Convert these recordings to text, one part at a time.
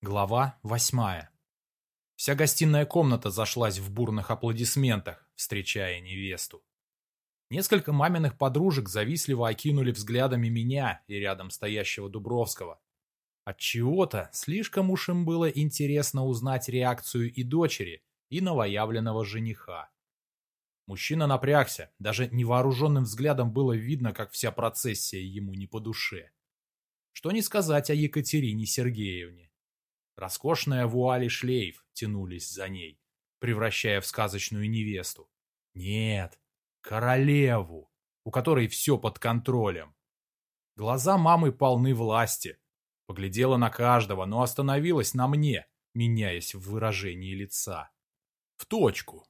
Глава восьмая. Вся гостиная комната зашлась в бурных аплодисментах, встречая невесту. Несколько маминых подружек завистливо окинули взглядами меня и рядом стоящего Дубровского. Отчего-то слишком уж им было интересно узнать реакцию и дочери, и новоявленного жениха. Мужчина напрягся, даже невооруженным взглядом было видно, как вся процессия ему не по душе. Что не сказать о Екатерине Сергеевне. Роскошная вуаль и шлейф тянулись за ней, превращая в сказочную невесту. Нет, королеву, у которой все под контролем. Глаза мамы полны власти. Поглядела на каждого, но остановилась на мне, меняясь в выражении лица. В точку.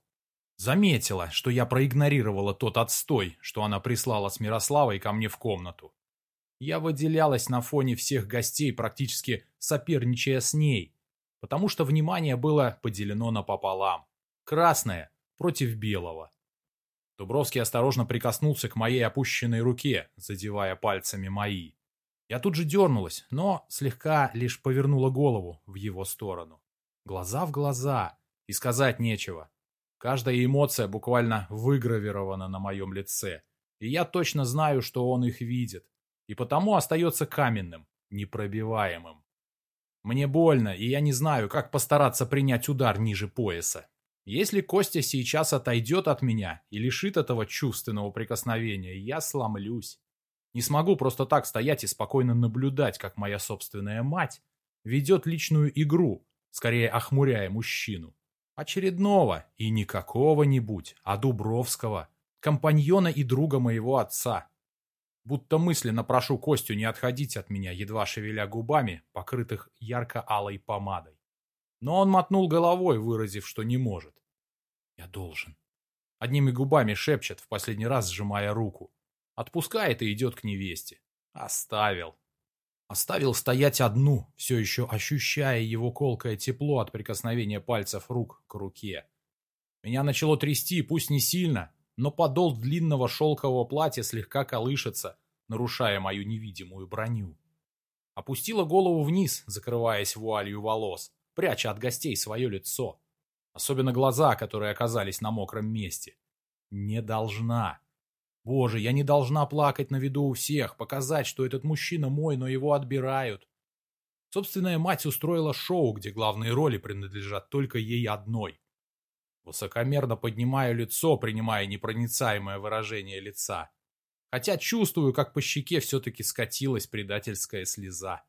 Заметила, что я проигнорировала тот отстой, что она прислала с Мирославой ко мне в комнату. Я выделялась на фоне всех гостей, практически соперничая с ней, потому что внимание было поделено напополам. Красное против белого. Дубровский осторожно прикоснулся к моей опущенной руке, задевая пальцами мои. Я тут же дернулась, но слегка лишь повернула голову в его сторону. Глаза в глаза, и сказать нечего. Каждая эмоция буквально выгравирована на моем лице, и я точно знаю, что он их видит и потому остается каменным, непробиваемым. Мне больно, и я не знаю, как постараться принять удар ниже пояса. Если Костя сейчас отойдет от меня и лишит этого чувственного прикосновения, я сломлюсь. Не смогу просто так стоять и спокойно наблюдать, как моя собственная мать ведет личную игру, скорее охмуряя мужчину. Очередного, и не какого-нибудь, а Дубровского, компаньона и друга моего отца, будто мысленно прошу Костю не отходить от меня, едва шевеля губами, покрытых ярко-алой помадой. Но он мотнул головой, выразив, что не может. «Я должен». Одними губами шепчет, в последний раз сжимая руку. Отпускает и идет к невесте. Оставил. Оставил стоять одну, все еще ощущая его колкое тепло от прикосновения пальцев рук к руке. Меня начало трясти, пусть не сильно, но подол длинного шелкового платья слегка колышется, нарушая мою невидимую броню. Опустила голову вниз, закрываясь вуалью волос, пряча от гостей свое лицо. Особенно глаза, которые оказались на мокром месте. Не должна. Боже, я не должна плакать на виду у всех, показать, что этот мужчина мой, но его отбирают. Собственная мать устроила шоу, где главные роли принадлежат только ей одной. Высокомерно поднимаю лицо, принимая непроницаемое выражение лица. Хотя чувствую, как по щеке все-таки скатилась предательская слеза.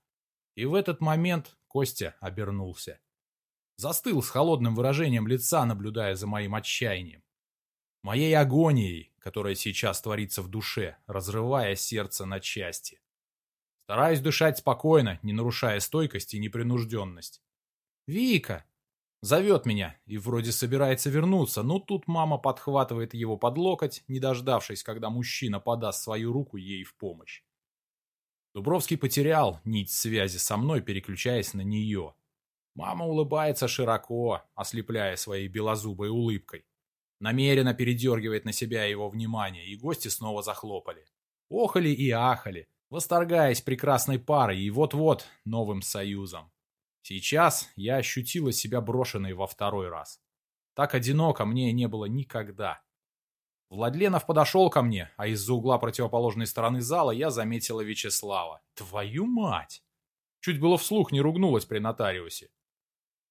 И в этот момент Костя обернулся. Застыл с холодным выражением лица, наблюдая за моим отчаянием. Моей агонией, которая сейчас творится в душе, разрывая сердце на части. Стараюсь дышать спокойно, не нарушая стойкость и непринужденность. «Вика!» Зовет меня и вроде собирается вернуться, но тут мама подхватывает его под локоть, не дождавшись, когда мужчина подаст свою руку ей в помощь. Дубровский потерял нить связи со мной, переключаясь на нее. Мама улыбается широко, ослепляя своей белозубой улыбкой. Намеренно передергивает на себя его внимание, и гости снова захлопали. Охали и ахали, восторгаясь прекрасной парой и вот-вот новым союзом. Сейчас я ощутила себя брошенной во второй раз. Так одиноко мне не было никогда. Владленов подошел ко мне, а из-за угла противоположной стороны зала я заметила Вячеслава. Твою мать! Чуть было вслух не ругнулась при нотариусе.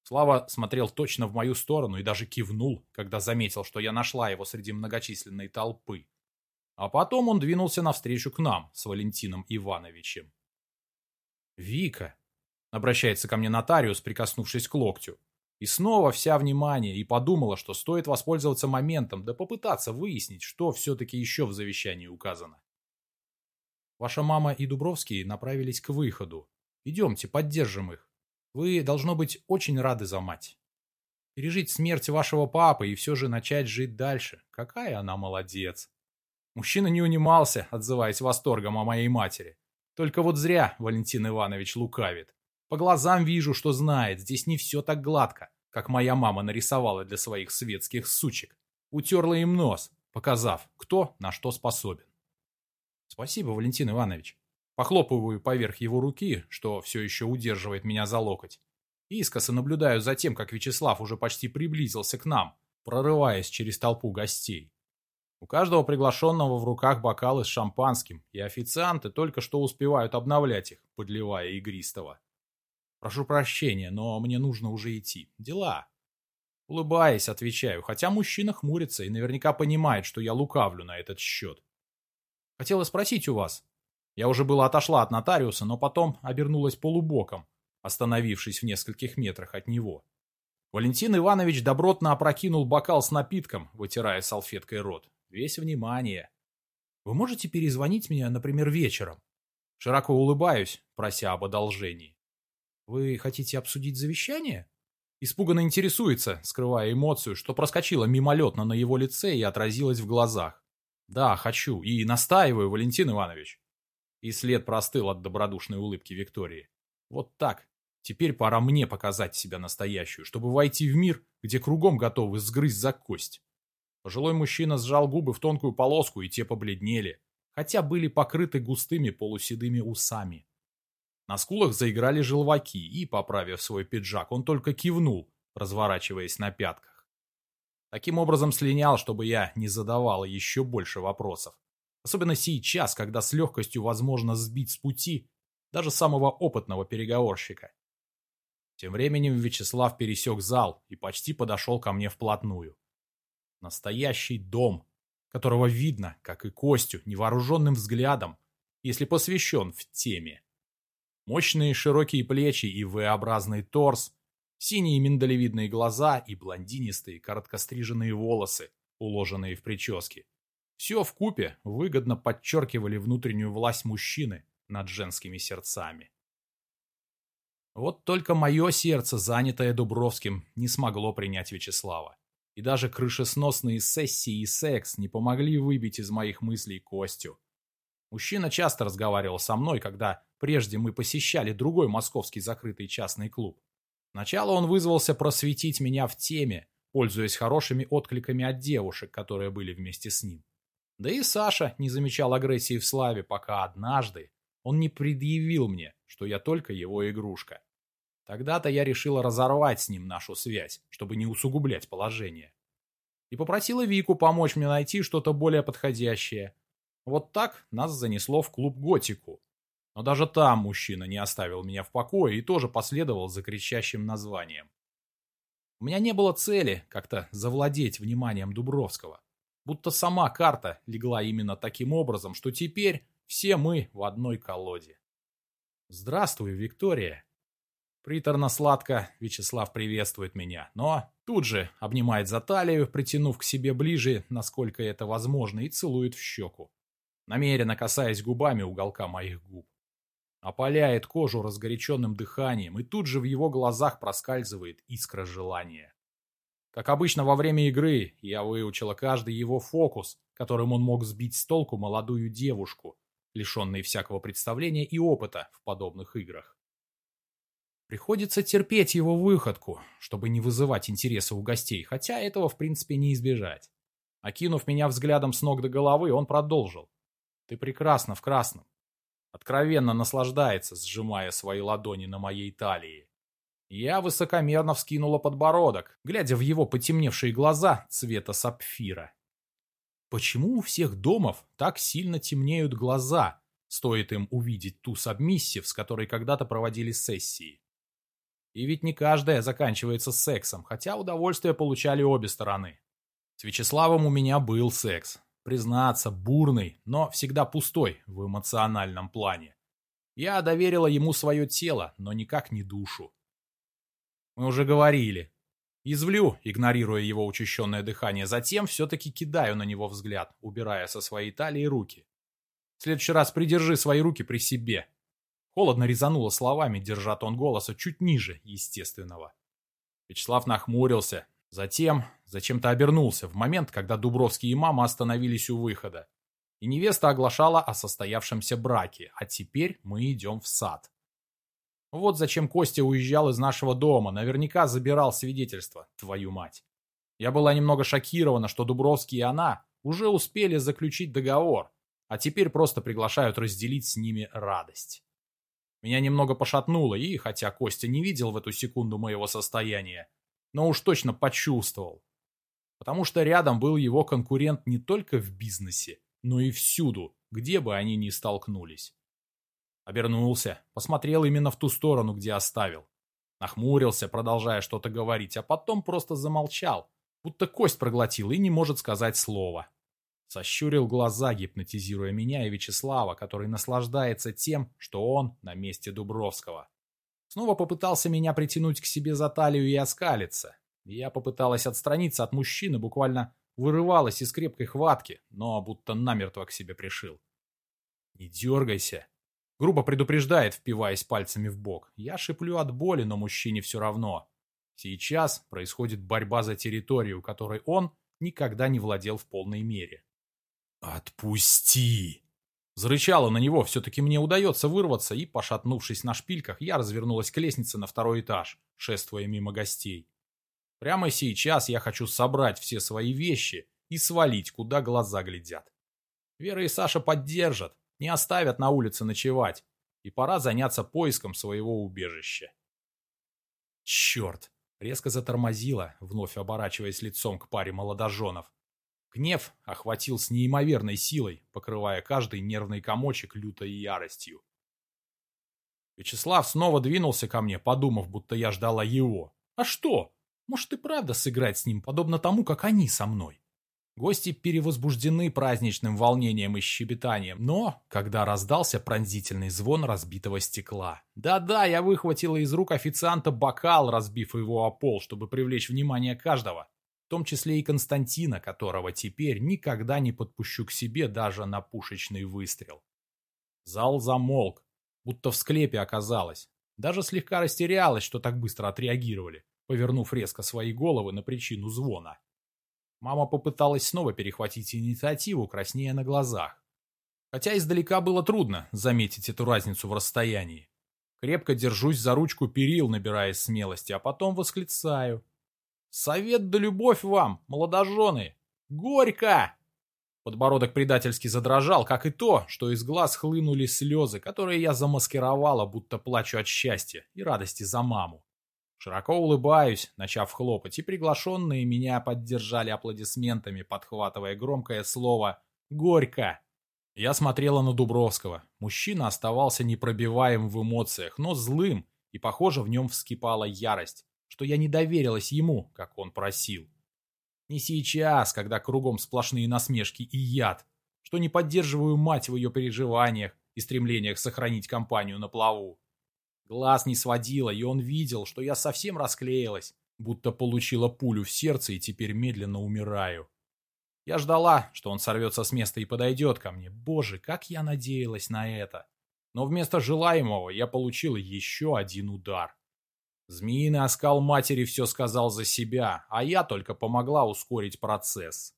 Слава смотрел точно в мою сторону и даже кивнул, когда заметил, что я нашла его среди многочисленной толпы. А потом он двинулся навстречу к нам с Валентином Ивановичем. «Вика, Обращается ко мне нотариус, прикоснувшись к локтю. И снова вся внимание, и подумала, что стоит воспользоваться моментом, да попытаться выяснить, что все-таки еще в завещании указано. Ваша мама и Дубровский направились к выходу. Идемте, поддержим их. Вы, должно быть, очень рады за мать. Пережить смерть вашего папы и все же начать жить дальше. Какая она молодец. Мужчина не унимался, отзываясь восторгом о моей матери. Только вот зря Валентин Иванович лукавит. По глазам вижу, что знает, здесь не все так гладко, как моя мама нарисовала для своих светских сучек. Утерла им нос, показав, кто на что способен. Спасибо, Валентин Иванович. Похлопываю поверх его руки, что все еще удерживает меня за локоть. Искоса наблюдаю за тем, как Вячеслав уже почти приблизился к нам, прорываясь через толпу гостей. У каждого приглашенного в руках бокалы с шампанским, и официанты только что успевают обновлять их, подливая игристого. Прошу прощения, но мне нужно уже идти. Дела. Улыбаясь, отвечаю, хотя мужчина хмурится и наверняка понимает, что я лукавлю на этот счет. Хотела спросить у вас. Я уже было отошла от нотариуса, но потом обернулась полубоком, остановившись в нескольких метрах от него. Валентин Иванович добротно опрокинул бокал с напитком, вытирая салфеткой рот. Весь внимание. Вы можете перезвонить мне, например, вечером? Широко улыбаюсь, прося об одолжении. Вы хотите обсудить завещание? Испуганно интересуется, скрывая эмоцию, что проскочила мимолетно на его лице и отразилась в глазах. Да, хочу, и настаиваю, Валентин Иванович. И след простыл от добродушной улыбки Виктории. Вот так, Теперь пора мне показать себя настоящую, чтобы войти в мир, где кругом готовы сгрызть за кость. Пожилой мужчина сжал губы в тонкую полоску, и те побледнели, хотя были покрыты густыми полуседыми усами. На скулах заиграли желваки, и, поправив свой пиджак, он только кивнул, разворачиваясь на пятках. Таким образом слинял, чтобы я не задавала еще больше вопросов. Особенно сейчас, когда с легкостью возможно сбить с пути даже самого опытного переговорщика. Тем временем Вячеслав пересек зал и почти подошел ко мне вплотную. Настоящий дом, которого видно, как и Костю, невооруженным взглядом, если посвящен в теме. Мощные широкие плечи и V-образный торс, синие миндалевидные глаза и блондинистые короткостриженные волосы, уложенные в прически. Все в купе выгодно подчеркивали внутреннюю власть мужчины над женскими сердцами. Вот только мое сердце, занятое Дубровским, не смогло принять Вячеслава. И даже крышесносные сессии и секс не помогли выбить из моих мыслей Костю. Мужчина часто разговаривал со мной, когда прежде мы посещали другой московский закрытый частный клуб. Сначала он вызвался просветить меня в теме, пользуясь хорошими откликами от девушек, которые были вместе с ним. Да и Саша не замечал агрессии в Славе, пока однажды он не предъявил мне, что я только его игрушка. Тогда-то я решила разорвать с ним нашу связь, чтобы не усугублять положение. И попросила Вику помочь мне найти что-то более подходящее. Вот так нас занесло в клуб «Готику». Но даже там мужчина не оставил меня в покое и тоже последовал за кричащим названием. У меня не было цели как-то завладеть вниманием Дубровского. Будто сама карта легла именно таким образом, что теперь все мы в одной колоде. «Здравствуй, Виктория!» Приторно-сладко Вячеслав приветствует меня, но тут же обнимает за талию, притянув к себе ближе, насколько это возможно, и целует в щеку, намеренно касаясь губами уголка моих губ. Опаляет кожу разгоряченным дыханием, и тут же в его глазах проскальзывает искра желания. Как обычно во время игры, я выучила каждый его фокус, которым он мог сбить с толку молодую девушку, лишенной всякого представления и опыта в подобных играх. Приходится терпеть его выходку, чтобы не вызывать интереса у гостей, хотя этого в принципе не избежать. Окинув меня взглядом с ног до головы, он продолжил. «Ты прекрасна в красном». Откровенно наслаждается, сжимая свои ладони на моей талии. Я высокомерно вскинула подбородок, глядя в его потемневшие глаза цвета сапфира. Почему у всех домов так сильно темнеют глаза, стоит им увидеть ту сабмиссив, с которой когда-то проводили сессии? И ведь не каждая заканчивается сексом, хотя удовольствие получали обе стороны. С Вячеславом у меня был секс. Признаться, бурный, но всегда пустой в эмоциональном плане. Я доверила ему свое тело, но никак не душу. Мы уже говорили. Извлю, игнорируя его учащенное дыхание, затем все-таки кидаю на него взгляд, убирая со своей талии руки. В следующий раз придержи свои руки при себе, Холодно резануло словами, держа тон голоса чуть ниже естественного. Вячеслав нахмурился, затем зачем-то обернулся в момент, когда Дубровский и мама остановились у выхода. И невеста оглашала о состоявшемся браке, а теперь мы идем в сад. Вот зачем Костя уезжал из нашего дома, наверняка забирал свидетельство, твою мать. Я была немного шокирована, что Дубровский и она уже успели заключить договор, а теперь просто приглашают разделить с ними радость. Меня немного пошатнуло, и, хотя Костя не видел в эту секунду моего состояния, но уж точно почувствовал. Потому что рядом был его конкурент не только в бизнесе, но и всюду, где бы они ни столкнулись. Обернулся, посмотрел именно в ту сторону, где оставил. Нахмурился, продолжая что-то говорить, а потом просто замолчал, будто кость проглотил и не может сказать слова. Сощурил глаза, гипнотизируя меня и Вячеслава, который наслаждается тем, что он на месте Дубровского. Снова попытался меня притянуть к себе за талию и оскалиться. Я попыталась отстраниться от мужчины, буквально вырывалась из крепкой хватки, но будто намертво к себе пришил. «Не дергайся!» Грубо предупреждает, впиваясь пальцами в бок. Я шиплю от боли, но мужчине все равно. Сейчас происходит борьба за территорию, которой он никогда не владел в полной мере. «Отпусти!» Зарычала на него, все-таки мне удается вырваться, и, пошатнувшись на шпильках, я развернулась к лестнице на второй этаж, шествуя мимо гостей. Прямо сейчас я хочу собрать все свои вещи и свалить, куда глаза глядят. Вера и Саша поддержат, не оставят на улице ночевать, и пора заняться поиском своего убежища. Черт! Резко затормозила, вновь оборачиваясь лицом к паре молодоженов. Гнев охватил с неимоверной силой, покрывая каждый нервный комочек лютой яростью. Вячеслав снова двинулся ко мне, подумав, будто я ждала его. А что? Может и правда сыграть с ним, подобно тому, как они со мной? Гости перевозбуждены праздничным волнением и щебетанием, но, когда раздался пронзительный звон разбитого стекла. Да-да, я выхватила из рук официанта бокал, разбив его о пол, чтобы привлечь внимание каждого в том числе и Константина, которого теперь никогда не подпущу к себе даже на пушечный выстрел. Зал замолк, будто в склепе оказалось. Даже слегка растерялась, что так быстро отреагировали, повернув резко свои головы на причину звона. Мама попыталась снова перехватить инициативу, краснея на глазах. Хотя издалека было трудно заметить эту разницу в расстоянии. Крепко держусь за ручку перил, набираясь смелости, а потом восклицаю. Совет да любовь вам, молодожены! Горько!» Подбородок предательски задрожал, как и то, что из глаз хлынули слезы, которые я замаскировала, будто плачу от счастья и радости за маму. Широко улыбаюсь, начав хлопать, и приглашенные меня поддержали аплодисментами, подхватывая громкое слово «Горько!». Я смотрела на Дубровского. Мужчина оставался непробиваем в эмоциях, но злым, и, похоже, в нем вскипала ярость что я не доверилась ему, как он просил. Не сейчас, когда кругом сплошные насмешки и яд, что не поддерживаю мать в ее переживаниях и стремлениях сохранить компанию на плаву. Глаз не сводила, и он видел, что я совсем расклеилась, будто получила пулю в сердце и теперь медленно умираю. Я ждала, что он сорвется с места и подойдет ко мне. Боже, как я надеялась на это. Но вместо желаемого я получила еще один удар. Змеиный оскал матери все сказал за себя, а я только помогла ускорить процесс.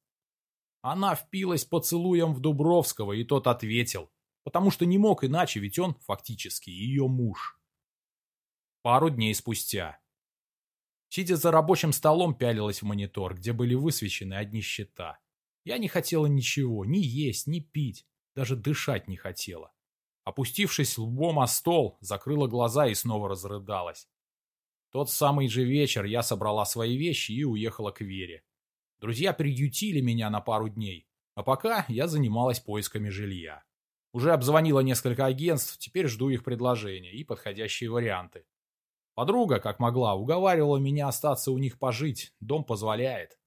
Она впилась поцелуем в Дубровского, и тот ответил, потому что не мог иначе, ведь он фактически ее муж. Пару дней спустя. Сидя за рабочим столом, пялилась в монитор, где были высвечены одни счета. Я не хотела ничего, ни есть, ни пить, даже дышать не хотела. Опустившись лбом о стол, закрыла глаза и снова разрыдалась. Тот самый же вечер я собрала свои вещи и уехала к Вере. Друзья приютили меня на пару дней, а пока я занималась поисками жилья. Уже обзвонила несколько агентств, теперь жду их предложения и подходящие варианты. Подруга, как могла, уговаривала меня остаться у них пожить, дом позволяет.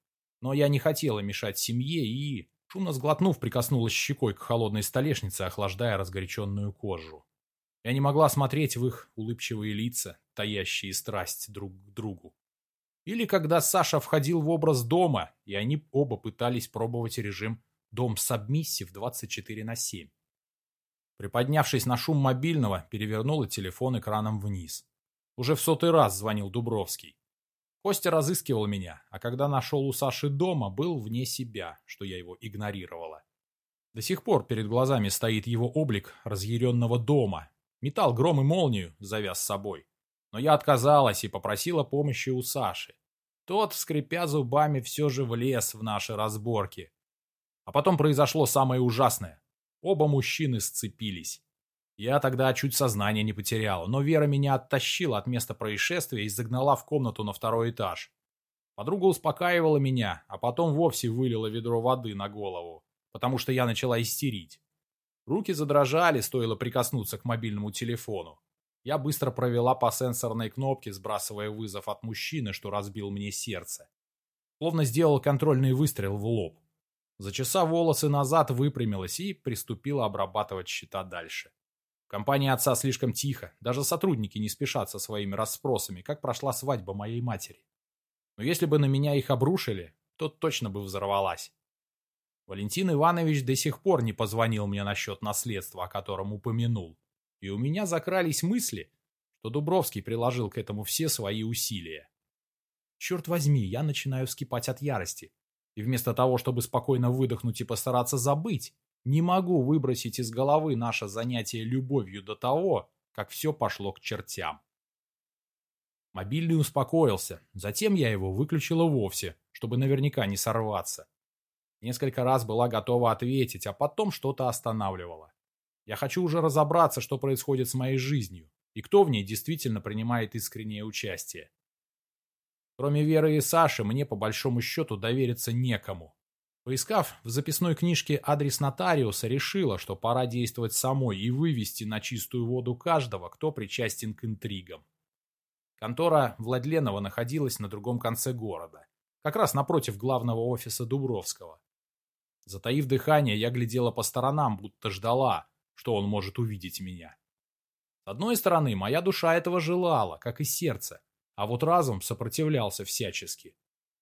Но я не хотела мешать семье и, шумно сглотнув, прикоснулась щекой к холодной столешнице, охлаждая разгоряченную кожу. Я не могла смотреть в их улыбчивые лица, таящие страсть друг к другу. Или когда Саша входил в образ дома, и они оба пытались пробовать режим «Дом Сабмиссив 24 на 7». Приподнявшись на шум мобильного, перевернула телефон экраном вниз. Уже в сотый раз звонил Дубровский. Костя разыскивал меня, а когда нашел у Саши дома, был вне себя, что я его игнорировала. До сих пор перед глазами стоит его облик разъяренного дома, Метал гром и молнию, завяз с собой. Но я отказалась и попросила помощи у Саши. Тот, скрипя зубами, все же влез в наши разборки. А потом произошло самое ужасное. Оба мужчины сцепились. Я тогда чуть сознание не потерял, но Вера меня оттащила от места происшествия и загнала в комнату на второй этаж. Подруга успокаивала меня, а потом вовсе вылила ведро воды на голову, потому что я начала истерить. Руки задрожали, стоило прикоснуться к мобильному телефону. Я быстро провела по сенсорной кнопке, сбрасывая вызов от мужчины, что разбил мне сердце. Словно сделал контрольный выстрел в лоб. Зачесав волосы назад, выпрямилась и приступила обрабатывать счета дальше. В компании отца слишком тихо, даже сотрудники не спешат со своими расспросами, как прошла свадьба моей матери. Но если бы на меня их обрушили, то точно бы взорвалась. Валентин Иванович до сих пор не позвонил мне насчет наследства, о котором упомянул. И у меня закрались мысли, что Дубровский приложил к этому все свои усилия. Черт возьми, я начинаю вскипать от ярости. И вместо того, чтобы спокойно выдохнуть и постараться забыть, не могу выбросить из головы наше занятие любовью до того, как все пошло к чертям. Мобильный успокоился, затем я его выключила вовсе, чтобы наверняка не сорваться. Несколько раз была готова ответить, а потом что-то останавливало. Я хочу уже разобраться, что происходит с моей жизнью, и кто в ней действительно принимает искреннее участие. Кроме Веры и Саши, мне по большому счету довериться некому. Поискав в записной книжке адрес нотариуса, решила, что пора действовать самой и вывести на чистую воду каждого, кто причастен к интригам. Контора Владленова находилась на другом конце города, как раз напротив главного офиса Дубровского. Затаив дыхание, я глядела по сторонам, будто ждала, что он может увидеть меня. С одной стороны, моя душа этого желала, как и сердце, а вот разум сопротивлялся всячески.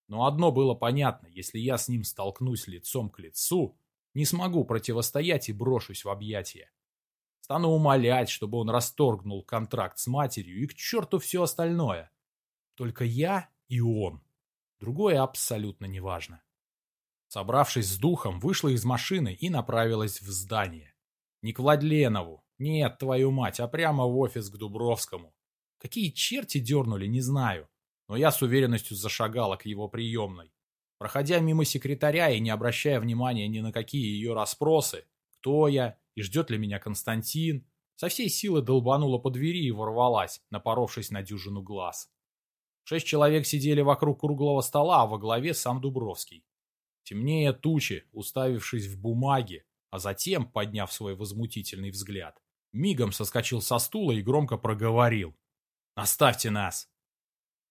Но одно было понятно, если я с ним столкнусь лицом к лицу, не смогу противостоять и брошусь в объятия. Стану умолять, чтобы он расторгнул контракт с матерью и к черту все остальное. Только я и он. Другое абсолютно неважно. Собравшись с духом, вышла из машины и направилась в здание. Не к Владленову, нет, твою мать, а прямо в офис к Дубровскому. Какие черти дернули, не знаю, но я с уверенностью зашагала к его приемной. Проходя мимо секретаря и не обращая внимания ни на какие ее расспросы, кто я, и ждет ли меня Константин, со всей силы долбанула по двери и ворвалась, напоровшись на дюжину глаз. Шесть человек сидели вокруг круглого стола, а во главе сам Дубровский. Темнее тучи, уставившись в бумаге, а затем, подняв свой возмутительный взгляд, мигом соскочил со стула и громко проговорил. «Оставьте нас!»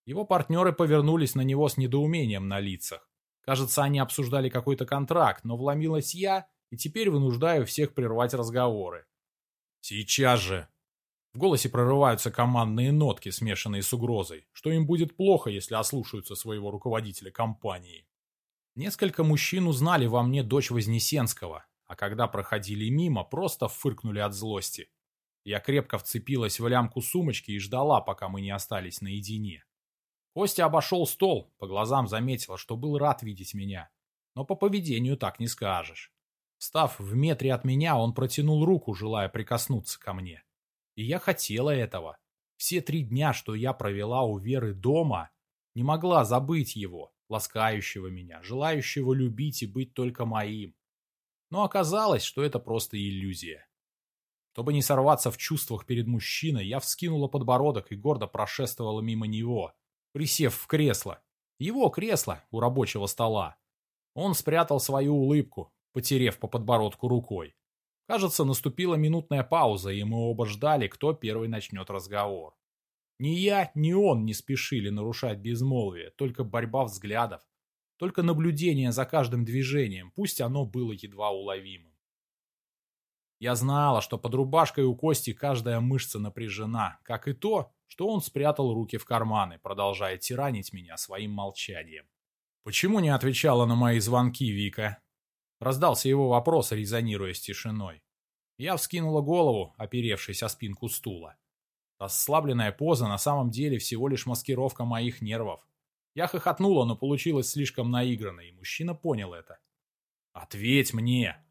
Его партнеры повернулись на него с недоумением на лицах. Кажется, они обсуждали какой-то контракт, но вломилась я и теперь вынуждаю всех прервать разговоры. «Сейчас же!» В голосе прорываются командные нотки, смешанные с угрозой, что им будет плохо, если ослушаются своего руководителя компании. Несколько мужчин узнали во мне дочь Вознесенского, а когда проходили мимо, просто фыркнули от злости. Я крепко вцепилась в лямку сумочки и ждала, пока мы не остались наедине. Костя обошел стол, по глазам заметила, что был рад видеть меня. Но по поведению так не скажешь. Став в метре от меня, он протянул руку, желая прикоснуться ко мне. И я хотела этого. Все три дня, что я провела у Веры дома, не могла забыть его, ласкающего меня, желающего любить и быть только моим. Но оказалось, что это просто иллюзия. Чтобы не сорваться в чувствах перед мужчиной, я вскинула подбородок и гордо прошествовала мимо него, присев в кресло. Его кресло у рабочего стола. Он спрятал свою улыбку, потерев по подбородку рукой. Кажется, наступила минутная пауза, и мы оба ждали, кто первый начнет разговор. Ни я, ни он не спешили нарушать безмолвие, только борьба взглядов, только наблюдение за каждым движением, пусть оно было едва уловимым. Я знала, что под рубашкой у Кости каждая мышца напряжена, как и то, что он спрятал руки в карманы, продолжая тиранить меня своим молчанием. «Почему не отвечала на мои звонки, Вика?» Раздался его вопрос, резонируя с тишиной. Я вскинула голову, оперевшись о спинку стула. Расслабленная поза на самом деле всего лишь маскировка моих нервов. Я хохотнула, но получилось слишком наигранно, и мужчина понял это. «Ответь мне!»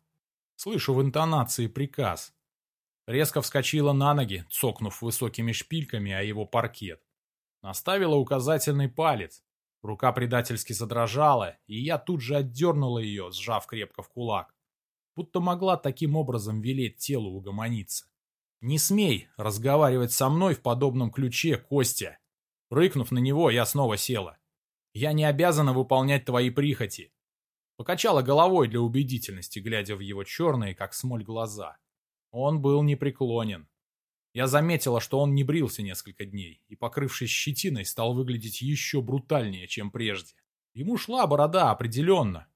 Слышу в интонации приказ. Резко вскочила на ноги, цокнув высокими шпильками о его паркет. Наставила указательный палец, Рука предательски задрожала, и я тут же отдернула ее, сжав крепко в кулак. Будто могла таким образом велеть телу угомониться. «Не смей разговаривать со мной в подобном ключе, Костя!» Рыкнув на него, я снова села. «Я не обязана выполнять твои прихоти!» Покачала головой для убедительности, глядя в его черные, как смоль, глаза. Он был непреклонен. Я заметила, что он не брился несколько дней и, покрывшись щетиной, стал выглядеть еще брутальнее, чем прежде. Ему шла борода, определенно.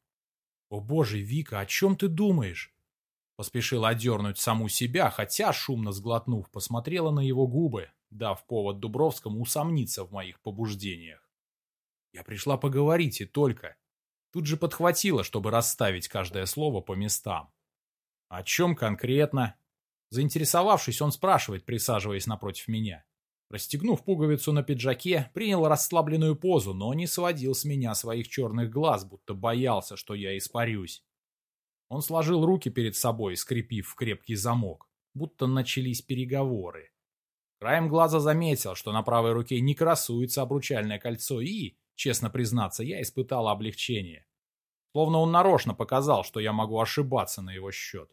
«О боже, Вика, о чем ты думаешь?» Поспешила одернуть саму себя, хотя, шумно сглотнув, посмотрела на его губы, дав повод Дубровскому усомниться в моих побуждениях. Я пришла поговорить и только. Тут же подхватила, чтобы расставить каждое слово по местам. О чем конкретно? Заинтересовавшись, он спрашивает, присаживаясь напротив меня. Расстегнув пуговицу на пиджаке, принял расслабленную позу, но не сводил с меня своих черных глаз, будто боялся, что я испарюсь. Он сложил руки перед собой, скрепив в крепкий замок, будто начались переговоры. Краем глаза заметил, что на правой руке не красуется обручальное кольцо и, честно признаться, я испытал облегчение. Словно он нарочно показал, что я могу ошибаться на его счет.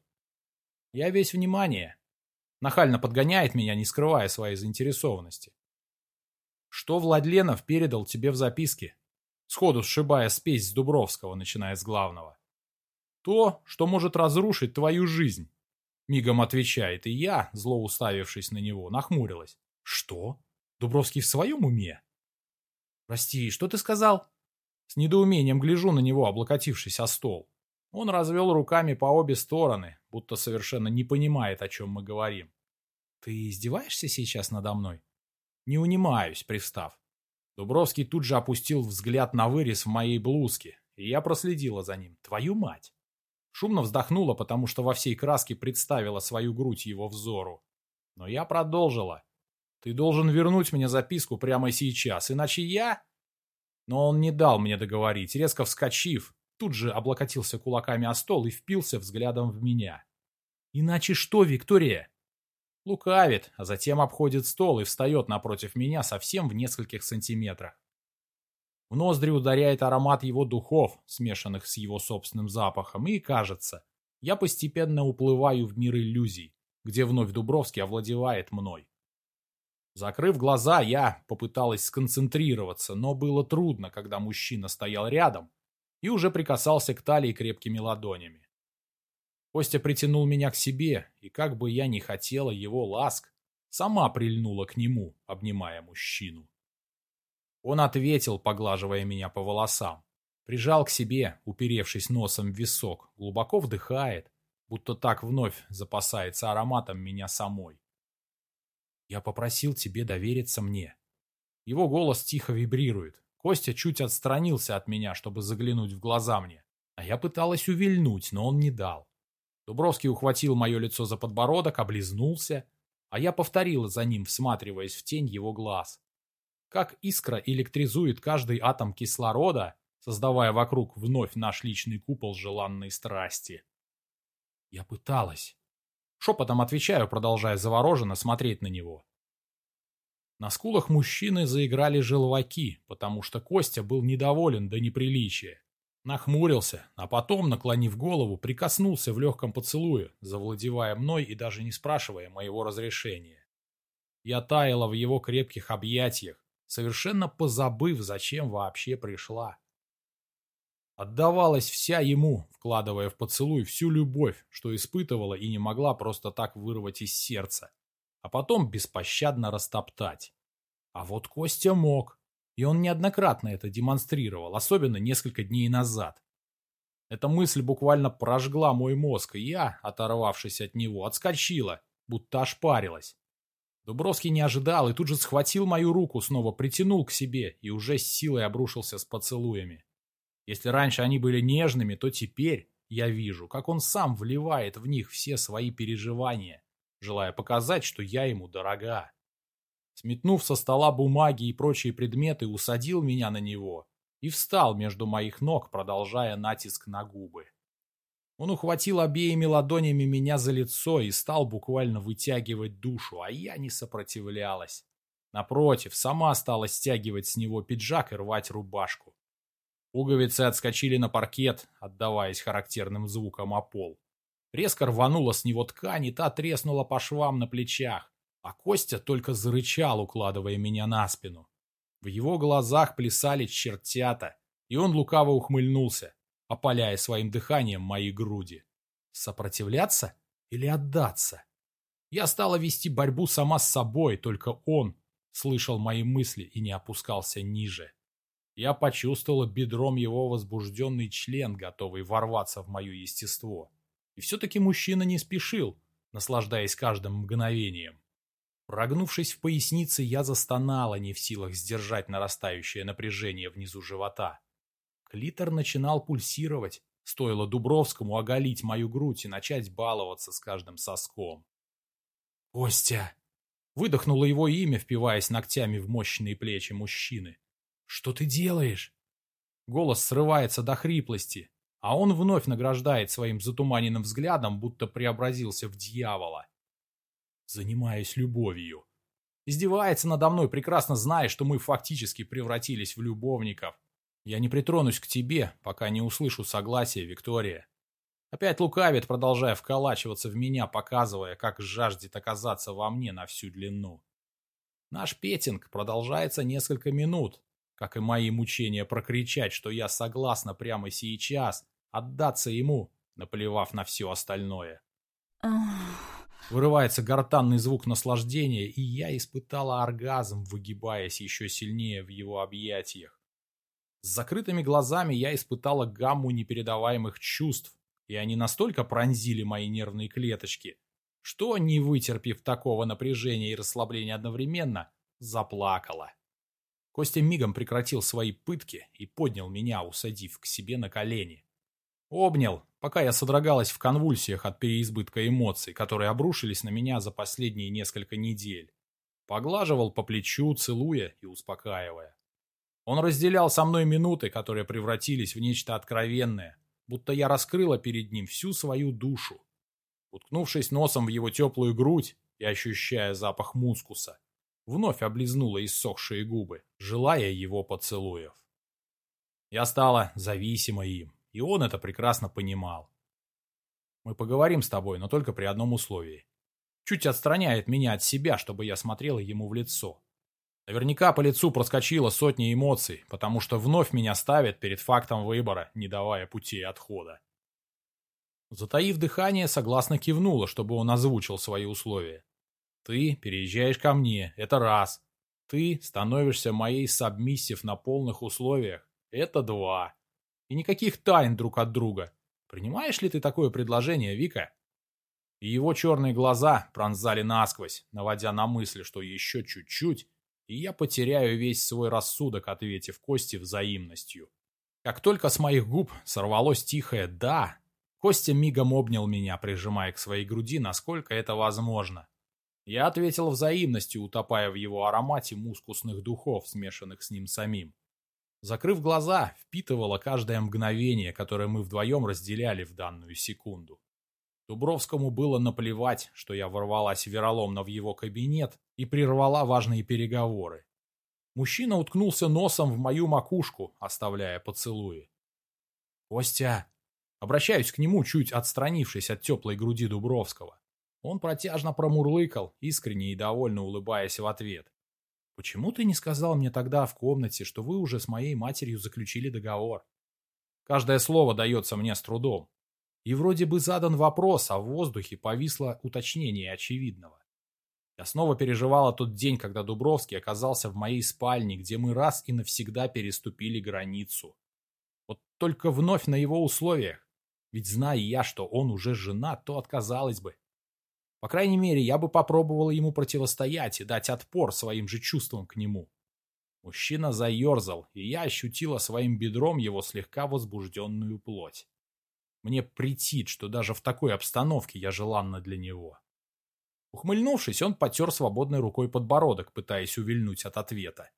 Я весь внимание. Нахально подгоняет меня, не скрывая своей заинтересованности. Что Владленов передал тебе в записке? Сходу сшибая спесь с Дубровского, начиная с главного. То, что может разрушить твою жизнь. Мигом отвечает, и я, зло уставившись на него, нахмурилась. Что? Дубровский в своем уме? Прости, что ты сказал? С недоумением гляжу на него, облокотившись о стол. Он развел руками по обе стороны, будто совершенно не понимает, о чем мы говорим. «Ты издеваешься сейчас надо мной?» Не унимаюсь, пристав. Дубровский тут же опустил взгляд на вырез в моей блузке, и я проследила за ним. «Твою мать!» Шумно вздохнула, потому что во всей краске представила свою грудь его взору. Но я продолжила. «Ты должен вернуть мне записку прямо сейчас, иначе я...» Но он не дал мне договорить, резко вскочив, тут же облокотился кулаками о стол и впился взглядом в меня. «Иначе что, Виктория?» Лукавит, а затем обходит стол и встает напротив меня совсем в нескольких сантиметрах. В ноздри ударяет аромат его духов, смешанных с его собственным запахом, и, кажется, я постепенно уплываю в мир иллюзий, где вновь Дубровский овладевает мной. Закрыв глаза, я попыталась сконцентрироваться, но было трудно, когда мужчина стоял рядом и уже прикасался к талии крепкими ладонями. Костя притянул меня к себе, и как бы я ни хотела его ласк, сама прильнула к нему, обнимая мужчину. Он ответил, поглаживая меня по волосам. Прижал к себе, уперевшись носом в висок, глубоко вдыхает, будто так вновь запасается ароматом меня самой. «Я попросил тебе довериться мне». Его голос тихо вибрирует, Костя чуть отстранился от меня, чтобы заглянуть в глаза мне. А я пыталась увильнуть, но он не дал. Дубровский ухватил мое лицо за подбородок, облизнулся, а я повторила за ним, всматриваясь в тень его глаз. Как искра электризует каждый атом кислорода, создавая вокруг вновь наш личный купол желанной страсти. Я пыталась. Шепотом отвечаю, продолжая завороженно смотреть на него. На скулах мужчины заиграли желваки, потому что Костя был недоволен до неприличия. Нахмурился, а потом, наклонив голову, прикоснулся в легком поцелуе, завладевая мной и даже не спрашивая моего разрешения. Я таяла в его крепких объятиях, совершенно позабыв, зачем вообще пришла. Отдавалась вся ему, вкладывая в поцелуй всю любовь, что испытывала и не могла просто так вырвать из сердца а потом беспощадно растоптать. А вот Костя мог, и он неоднократно это демонстрировал, особенно несколько дней назад. Эта мысль буквально прожгла мой мозг, и я, оторвавшись от него, отскочила, будто ошпарилась. Дубровский не ожидал и тут же схватил мою руку, снова притянул к себе и уже с силой обрушился с поцелуями. Если раньше они были нежными, то теперь я вижу, как он сам вливает в них все свои переживания, желая показать, что я ему дорога. Сметнув со стола бумаги и прочие предметы, усадил меня на него и встал между моих ног, продолжая натиск на губы. Он ухватил обеими ладонями меня за лицо и стал буквально вытягивать душу, а я не сопротивлялась. Напротив, сама стала стягивать с него пиджак и рвать рубашку. Пуговицы отскочили на паркет, отдаваясь характерным звуком о пол. Резко рванула с него ткань, и та треснула по швам на плечах, а Костя только зарычал, укладывая меня на спину. В его глазах плясали чертята, и он лукаво ухмыльнулся, опаляя своим дыханием мои груди. Сопротивляться или отдаться? Я стала вести борьбу сама с собой, только он слышал мои мысли и не опускался ниже. Я почувствовала бедром его возбужденный член, готовый ворваться в мое естество. И все-таки мужчина не спешил, наслаждаясь каждым мгновением. Прогнувшись в пояснице, я застонала, не в силах сдержать нарастающее напряжение внизу живота. Клитор начинал пульсировать, стоило Дубровскому оголить мою грудь и начать баловаться с каждым соском. «Костя!» Выдохнуло его имя, впиваясь ногтями в мощные плечи мужчины. «Что ты делаешь?» Голос срывается до хриплости, а он вновь награждает своим затуманенным взглядом, будто преобразился в дьявола. Занимаюсь любовью. Издевается надо мной, прекрасно зная, что мы фактически превратились в любовников. Я не притронусь к тебе, пока не услышу согласия, Виктория. Опять лукавит, продолжая вколачиваться в меня, показывая, как жаждет оказаться во мне на всю длину. Наш петинг продолжается несколько минут, как и мои мучения прокричать, что я согласна прямо сейчас отдаться ему, наплевав на все остальное. Вырывается гортанный звук наслаждения, и я испытала оргазм, выгибаясь еще сильнее в его объятиях. С закрытыми глазами я испытала гамму непередаваемых чувств, и они настолько пронзили мои нервные клеточки, что, не вытерпев такого напряжения и расслабления одновременно, заплакала. Костя мигом прекратил свои пытки и поднял меня, усадив к себе на колени. Обнял, пока я содрогалась в конвульсиях от переизбытка эмоций, которые обрушились на меня за последние несколько недель. Поглаживал по плечу, целуя и успокаивая. Он разделял со мной минуты, которые превратились в нечто откровенное, будто я раскрыла перед ним всю свою душу. Уткнувшись носом в его теплую грудь и ощущая запах мускуса, вновь облизнула иссохшие губы, желая его поцелуев. Я стала зависимой им, и он это прекрасно понимал. Мы поговорим с тобой, но только при одном условии. Чуть отстраняет меня от себя, чтобы я смотрела ему в лицо. Наверняка по лицу проскочило сотни эмоций, потому что вновь меня ставят перед фактом выбора, не давая пути отхода. Затаив дыхание, согласно кивнула, чтобы он озвучил свои условия. Ты переезжаешь ко мне, это раз. Ты становишься моей сабмиссив на полных условиях, это два. И никаких тайн друг от друга. Принимаешь ли ты такое предложение, Вика? И его черные глаза пронзали насквозь, наводя на мысль, что еще чуть-чуть, и я потеряю весь свой рассудок, ответив Косте взаимностью. Как только с моих губ сорвалось тихое «да», Костя мигом обнял меня, прижимая к своей груди, насколько это возможно. Я ответил взаимностью, утопая в его аромате мускусных духов, смешанных с ним самим. Закрыв глаза, впитывала каждое мгновение, которое мы вдвоем разделяли в данную секунду. Дубровскому было наплевать, что я ворвалась вероломно в его кабинет и прервала важные переговоры. Мужчина уткнулся носом в мою макушку, оставляя поцелуи. «Костя!» Обращаюсь к нему, чуть отстранившись от теплой груди Дубровского. Он протяжно промурлыкал, искренне и довольно улыбаясь в ответ. «Почему ты не сказал мне тогда в комнате, что вы уже с моей матерью заключили договор?» Каждое слово дается мне с трудом. И вроде бы задан вопрос, а в воздухе повисло уточнение очевидного. Я снова переживала тот день, когда Дубровский оказался в моей спальне, где мы раз и навсегда переступили границу. Вот только вновь на его условиях. Ведь зная я, что он уже женат, то отказалась бы. По крайней мере, я бы попробовала ему противостоять и дать отпор своим же чувствам к нему. Мужчина заерзал, и я ощутила своим бедром его слегка возбужденную плоть. Мне претит, что даже в такой обстановке я желанна для него. Ухмыльнувшись, он потер свободной рукой подбородок, пытаясь увильнуть от ответа.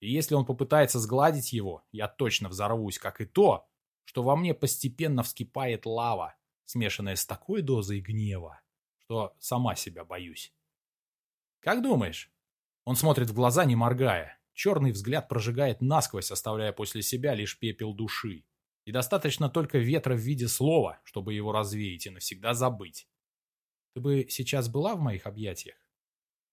И если он попытается сгладить его, я точно взорвусь, как и то, что во мне постепенно вскипает лава, смешанная с такой дозой гнева, что сама себя боюсь. «Как думаешь?» Он смотрит в глаза, не моргая. Черный взгляд прожигает насквозь, оставляя после себя лишь пепел души. И достаточно только ветра в виде слова, чтобы его развеять и навсегда забыть. Ты бы сейчас была в моих объятиях?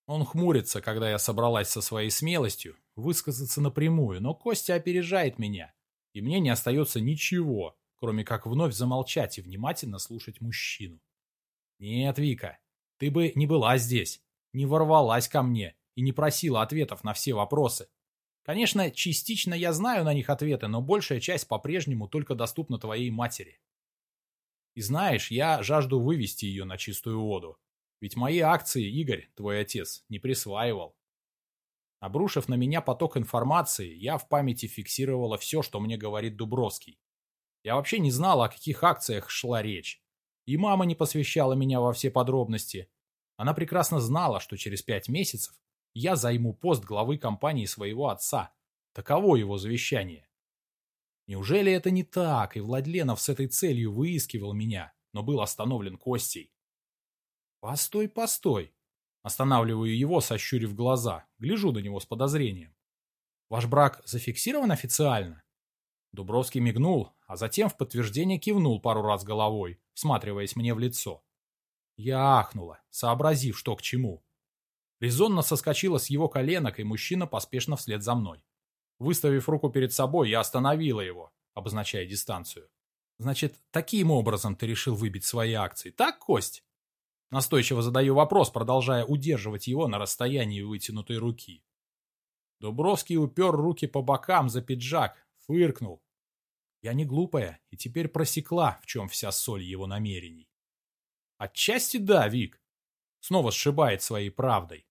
Он хмурится, когда я собралась со своей смелостью высказаться напрямую, но Костя опережает меня, и мне не остается ничего, кроме как вновь замолчать и внимательно слушать мужчину. Нет, Вика, ты бы не была здесь, не ворвалась ко мне и не просила ответов на все вопросы. Конечно, частично я знаю на них ответы, но большая часть по-прежнему только доступна твоей матери. И знаешь, я жажду вывести ее на чистую воду. Ведь мои акции Игорь, твой отец, не присваивал. Обрушив на меня поток информации, я в памяти фиксировала все, что мне говорит Дубровский. Я вообще не знала, о каких акциях шла речь. И мама не посвящала меня во все подробности. Она прекрасно знала, что через пять месяцев я займу пост главы компании своего отца. Таково его завещание. Неужели это не так, и Владленов с этой целью выискивал меня, но был остановлен Костей? Постой, постой. Останавливаю его, сощурив глаза, гляжу на него с подозрением. Ваш брак зафиксирован официально? Дубровский мигнул, а затем в подтверждение кивнул пару раз головой, всматриваясь мне в лицо. Я ахнула, сообразив, что к чему. Резонно соскочила с его коленок, и мужчина поспешно вслед за мной. Выставив руку перед собой, я остановила его, обозначая дистанцию. Значит, таким образом ты решил выбить свои акции, так, Кость? Настойчиво задаю вопрос, продолжая удерживать его на расстоянии вытянутой руки. Дубровский упер руки по бокам за пиджак, фыркнул. Я не глупая и теперь просекла, в чем вся соль его намерений. Отчасти да, Вик. Снова сшибает своей правдой.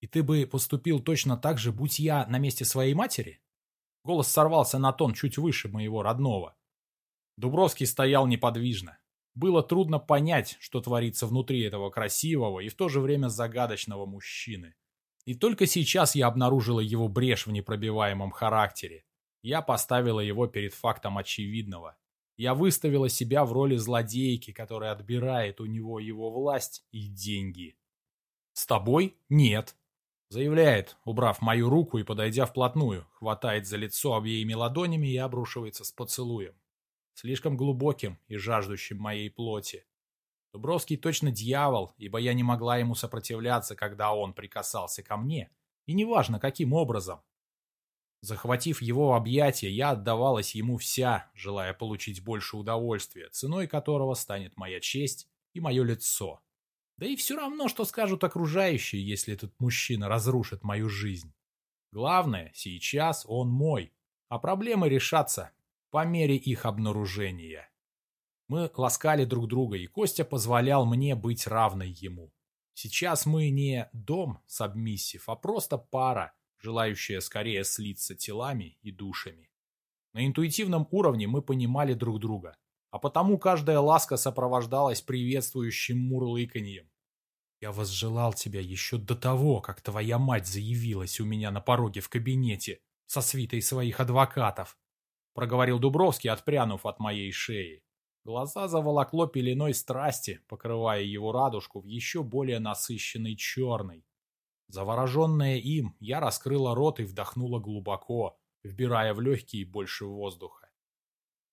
И ты бы поступил точно так же, будь я на месте своей матери? Голос сорвался на тон чуть выше моего родного. Дубровский стоял неподвижно, было трудно понять, что творится внутри этого красивого и в то же время загадочного мужчины. И только сейчас я обнаружила его брешь в непробиваемом характере. Я поставила его перед фактом очевидного. Я выставила себя в роли злодейки, которая отбирает у него его власть и деньги. «С тобой? Нет», — заявляет, убрав мою руку и подойдя вплотную, хватает за лицо обеими ладонями и обрушивается с поцелуем слишком глубоким и жаждущим моей плоти. Дубровский точно дьявол, ибо я не могла ему сопротивляться, когда он прикасался ко мне, и неважно каким образом. Захватив его объятия, я отдавалась ему вся, желая получить больше удовольствия, ценой которого станет моя честь и мое лицо. Да и все равно, что скажут окружающие, если этот мужчина разрушит мою жизнь. Главное, сейчас он мой, а проблемы решатся по мере их обнаружения. Мы ласкали друг друга, и Костя позволял мне быть равной ему. Сейчас мы не дом сабмиссив, а просто пара, желающая скорее слиться телами и душами. На интуитивном уровне мы понимали друг друга, а потому каждая ласка сопровождалась приветствующим мурлыканьем. Я возжелал тебя еще до того, как твоя мать заявилась у меня на пороге в кабинете со свитой своих адвокатов проговорил Дубровский, отпрянув от моей шеи. Глаза заволокло пеленой страсти, покрывая его радужку в еще более насыщенный черный. Завороженная им, я раскрыла рот и вдохнула глубоко, вбирая в легкие больше воздуха.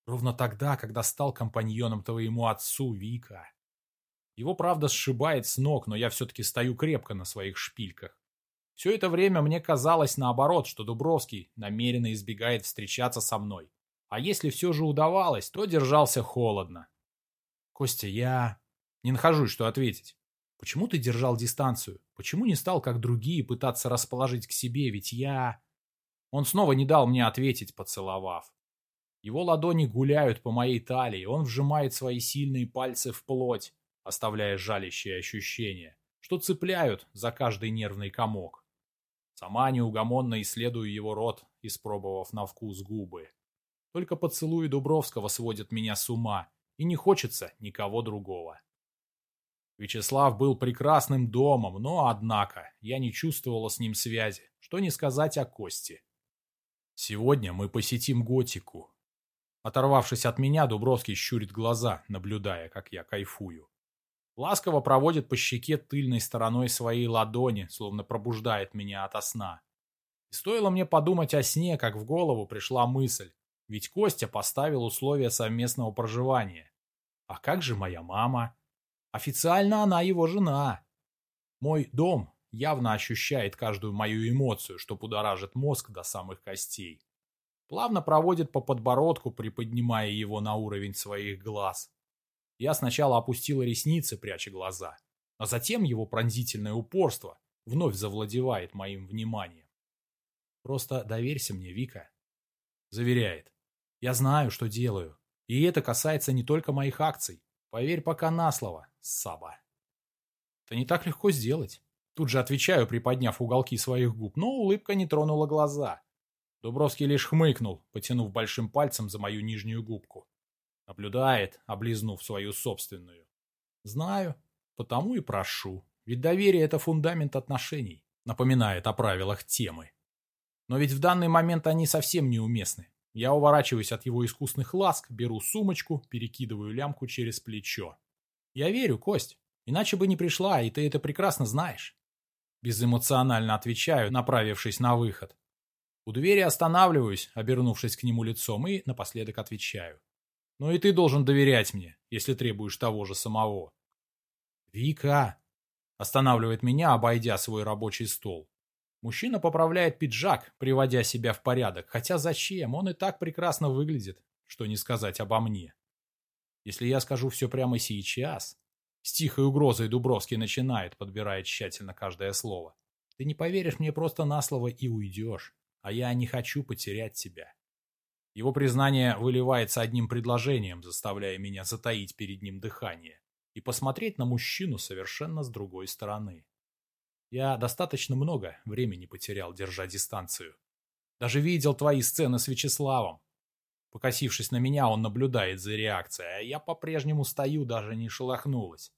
Ровно тогда, когда стал компаньоном твоему отцу, Вика. Его, правда, сшибает с ног, но я все-таки стою крепко на своих шпильках. Все это время мне казалось наоборот, что Дубровский намеренно избегает встречаться со мной. А если все же удавалось, то держался холодно. Костя, я не нахожусь, что ответить. Почему ты держал дистанцию? Почему не стал, как другие, пытаться расположить к себе? Ведь я... Он снова не дал мне ответить, поцеловав. Его ладони гуляют по моей талии, он вжимает свои сильные пальцы в плоть, оставляя жалящие ощущения, что цепляют за каждый нервный комок. Сама неугомонно исследую его рот, испробовав на вкус губы. Только поцелуи Дубровского сводят меня с ума, и не хочется никого другого. Вячеслав был прекрасным домом, но, однако, я не чувствовала с ним связи, что не сказать о Косте. Сегодня мы посетим готику. Оторвавшись от меня, Дубровский щурит глаза, наблюдая, как я кайфую. Ласково проводит по щеке тыльной стороной своей ладони, словно пробуждает меня ото сна. И стоило мне подумать о сне, как в голову пришла мысль, ведь Костя поставил условия совместного проживания. А как же моя мама? Официально она его жена. Мой дом явно ощущает каждую мою эмоцию, что будоражит мозг до самых костей. Плавно проводит по подбородку, приподнимая его на уровень своих глаз. Я сначала опустила ресницы, пряча глаза, а затем его пронзительное упорство вновь завладевает моим вниманием. «Просто доверься мне, Вика», — заверяет. «Я знаю, что делаю, и это касается не только моих акций. Поверь пока на слово, Саба». Это не так легко сделать. Тут же отвечаю, приподняв уголки своих губ, но улыбка не тронула глаза. Дубровский лишь хмыкнул, потянув большим пальцем за мою нижнюю губку. Наблюдает, облизнув свою собственную. Знаю, потому и прошу. Ведь доверие — это фундамент отношений, напоминает о правилах темы. Но ведь в данный момент они совсем неуместны. Я уворачиваюсь от его искусных ласк, беру сумочку, перекидываю лямку через плечо. Я верю, Кость, иначе бы не пришла, и ты это прекрасно знаешь. Безэмоционально отвечаю, направившись на выход. У двери останавливаюсь, обернувшись к нему лицом, и напоследок отвечаю. Ну и ты должен доверять мне, если требуешь того же самого. Вика! Останавливает меня, обойдя свой рабочий стол. Мужчина поправляет пиджак, приводя себя в порядок, хотя зачем, он и так прекрасно выглядит, что не сказать обо мне. Если я скажу все прямо сейчас... С тихой угрозой Дубровский начинает, подбирая тщательно каждое слово. Ты не поверишь мне просто на слово и уйдешь, а я не хочу потерять тебя. Его признание выливается одним предложением, заставляя меня затаить перед ним дыхание и посмотреть на мужчину совершенно с другой стороны. Я достаточно много времени потерял, держа дистанцию. Даже видел твои сцены с Вячеславом. Покосившись на меня, он наблюдает за реакцией, а я по-прежнему стою, даже не шелохнулась.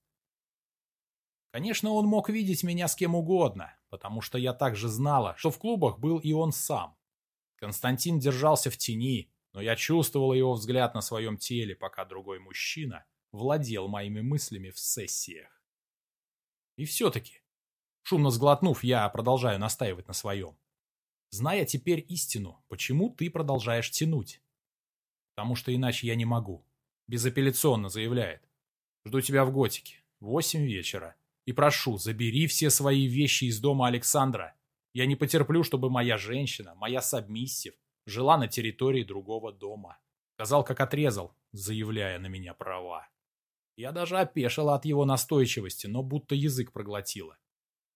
Конечно, он мог видеть меня с кем угодно, потому что я также знала, что в клубах был и он сам. Константин держался в тени, но я чувствовала его взгляд на своем теле, пока другой мужчина владел моими мыслями в сессиях. И все-таки, Шумно сглотнув, я продолжаю настаивать на своем. Зная теперь истину, почему ты продолжаешь тянуть? Потому что иначе я не могу. Безапелляционно заявляет. Жду тебя в готике. Восемь вечера. И прошу, забери все свои вещи из дома Александра. Я не потерплю, чтобы моя женщина, моя сабмиссив, жила на территории другого дома. Сказал, как отрезал, заявляя на меня права. Я даже опешила от его настойчивости, но будто язык проглотила.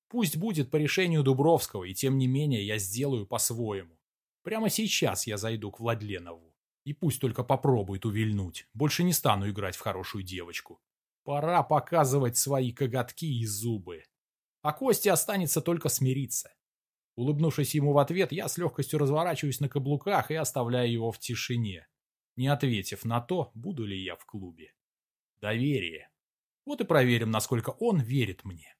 Пусть будет по решению Дубровского, и тем не менее я сделаю по-своему. Прямо сейчас я зайду к Владленову. И пусть только попробует увильнуть. Больше не стану играть в хорошую девочку. Пора показывать свои коготки и зубы. А Косте останется только смириться. Улыбнувшись ему в ответ, я с легкостью разворачиваюсь на каблуках и оставляю его в тишине, не ответив на то, буду ли я в клубе. Доверие. Вот и проверим, насколько он верит мне.